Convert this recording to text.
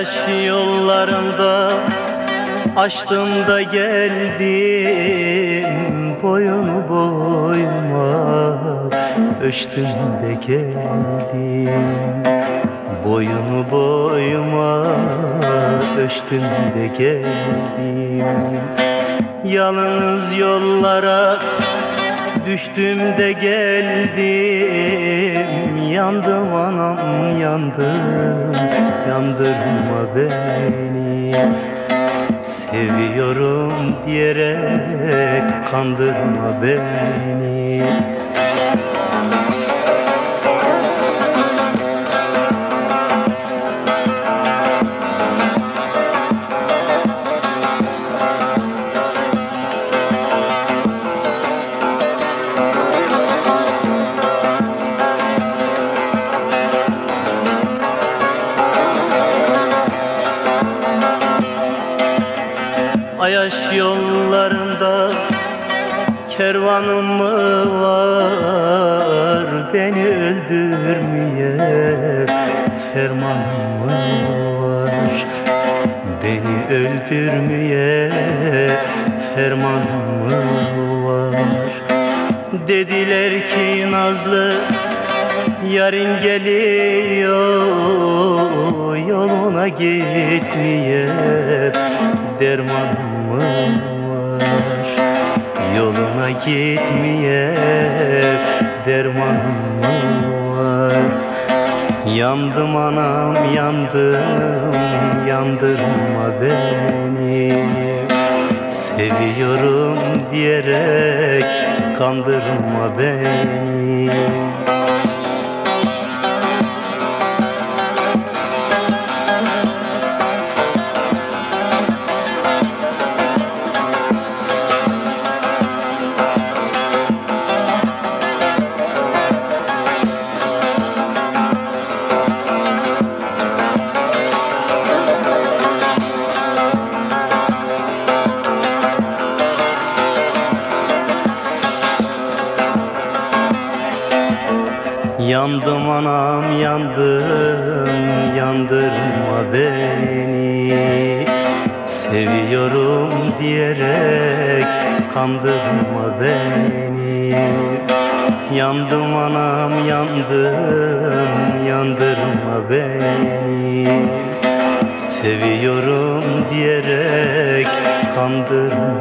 Ayaş yollarında açtım da geldim Boyunu boyuma ölçtüm de geldim. Boyunu boyuma ölçtüm de geldim. Yalnız yollara düştüm de geldim Yandım anam yandım. Yandırma beni. Seviyorum diyerek kandırma beni Ayaş yollarında kervanım mı var? Beni öldürmeye fermanım mı var? Beni öldürmeye fermanım mı var? Dediler ki Nazlı yarın geliyor Yoluna gitmeye dermanım var Yoluna gitmeye dermanım var. Yandım anam yandım yandırma beni. Seviyorum diyerek kandırma beni Yandım anam yandım yandırma beni. Seviyorum diyerek kandırma beni. Yandım anam yandım yandırma beni. Seviyorum diyerek kandırma